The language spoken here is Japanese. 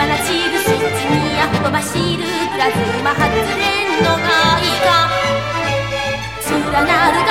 ばらしる新地にあふとばしるプラズマ発電の外貨連なる